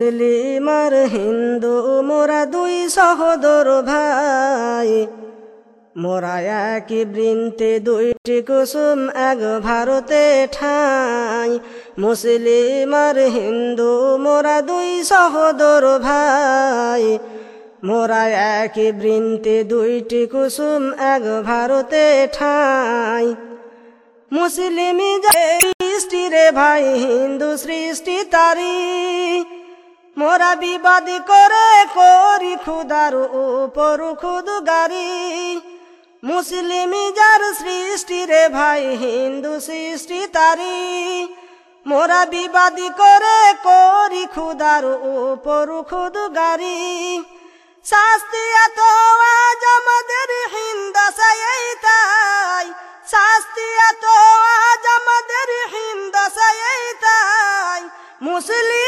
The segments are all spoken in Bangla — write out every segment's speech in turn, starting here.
মুসলিম আর হিন্দু মোরা দুই সহোদর ভাই। মোরা একই বৃন্তে দুইটি কুসুম, এক ভারতে ঠাই। মুসলিম আর হিন্দু মোরা দুই সহোদর ভাই। মোরা একই বৃন্তে দুইটি কুসুম, এক ভারতে ঠাই। মুসলিম সৃষ্টি রে ভাই, হিন্দু সৃষ্টি তারি মোরা বিবাদী করে করি খুদার উপর খুদ গারি। মুসলিম যার সৃষ্টি রে ভাই, হিন্দু সৃষ্টি তারি। মোরা বিবাদী করে করি খুদার উপর খুদ গারি। শাস্তি এত আজ আমাদের হিন্দাসাই তাই। শাস্তি এত আজ আমাদের হিন্দাসাই তাই। মুসলিম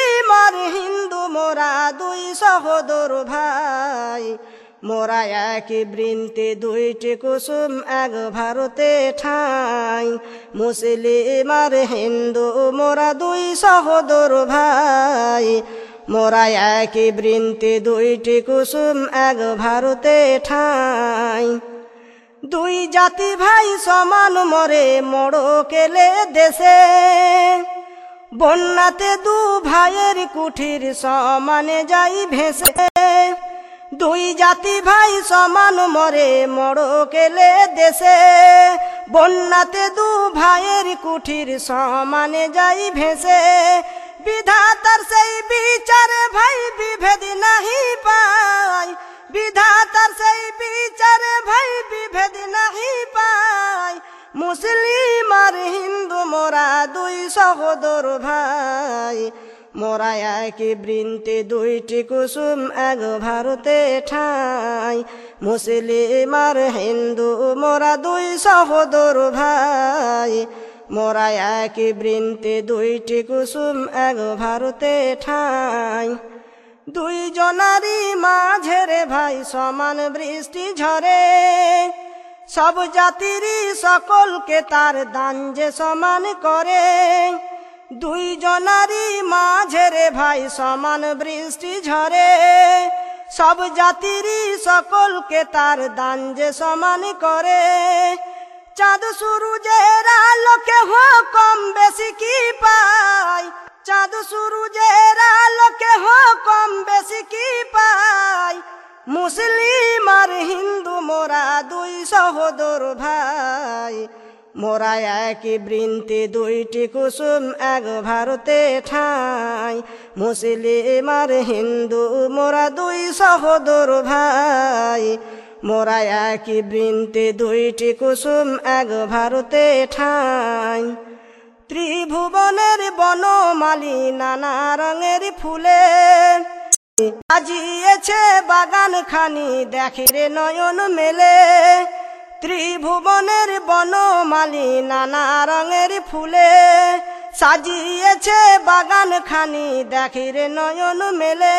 সহোদর ভাই, মোরা একই বৃন্তে দুইটি কুসুম, এক ভারতে ঠাই। মুসলিম আর হিন্দু, মোরা দুই সহোদর ভাই, মোরা একই বৃন্তে দুইটি কুসুম, এক ভারতে ঠাই। দুই জাতি ভাই সমান মরে মোড়ো কেলে দেশে বন্যাতে দু ভাইয়ের কুঠির সমানে যাই ভেসে। দুই জাতি ভাই সমান মরে মোড়ো কেলে দেশে। বন্যাতে দু ভাইয়ের কুঠির সমানে যাই ভেসে। বিধাতার সেই বিচারে ভাই বিভেদ নাহি পাই মুসলিম আর হিন্দু মোরা দুই সহোদর ভাই। মোরা একই বৃন্তে দুইটি কুসুম, এক ভারতে ঠাই। মুসলিম আর হিন্দু মোরা দুই সহোদর ভাই। মোরা একই বৃন্তে দুইটি কুসুম, এক ভারতে ঠাই। দুই জনারি মাঝেরে ভাই সমান বৃষ্টি ঝরে। সব জাতিরই সকলকে তার দান যে সমান করে। দুই জনারি মাঝেরে ভাই সমান বৃষ্টি ঝরে। সব জাতিরই সকলকে তার দান যে সমান করে। চাঁদ সূরুজের আলোকে হো কম বেশি কি পায়? চাঁদ সূরুজের আলোকে হো কম বেশি কি পায়? মুসলিম আর হিন্দু সহোদর ভাই, মোরা একই বৃন্তে দুইটি কুসুম, এক ভারতে ঠাই। মুসলিম আর হিন্দু, মোরা দুই সহোদর ভাই, মোরা একই বৃন্তে দুইটি কুসুম, এক ভারতে ঠাই। ত্রিভুবনের বনমালী নানা রঙের ফুলে সাজিয়েছে বাগান খানি দেখে রে নয়ন মেলে। ত্রিভুবনের বনমালী নানা রঙের ফুলে সাজিয়েছে বাগান খানি দেখে রে নয়ন মেলে।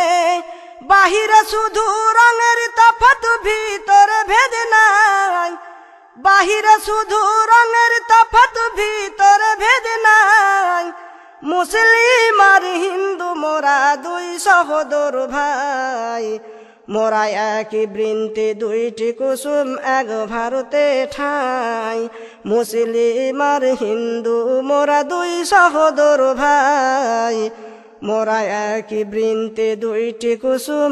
বাহিরে শুধু রঙের তফাত ভিতরে ভেদ নাই। বাহিরে শুধু রঙের তফাত ভিতরে ভেদ নাই। মুসলিম আর হিন্দু মোরা দুই সহোদর ভাই। মোরা একই বৃন্তি, দুইটি কুসুম, এক ভারতে ঠাই। মুসলিম আর হিন্দু, মোরা দুই সহোদর ভাই। মোরা একই বৃন্তি, দুইটি কুসুম,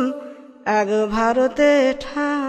এক ভারতে ঠাই।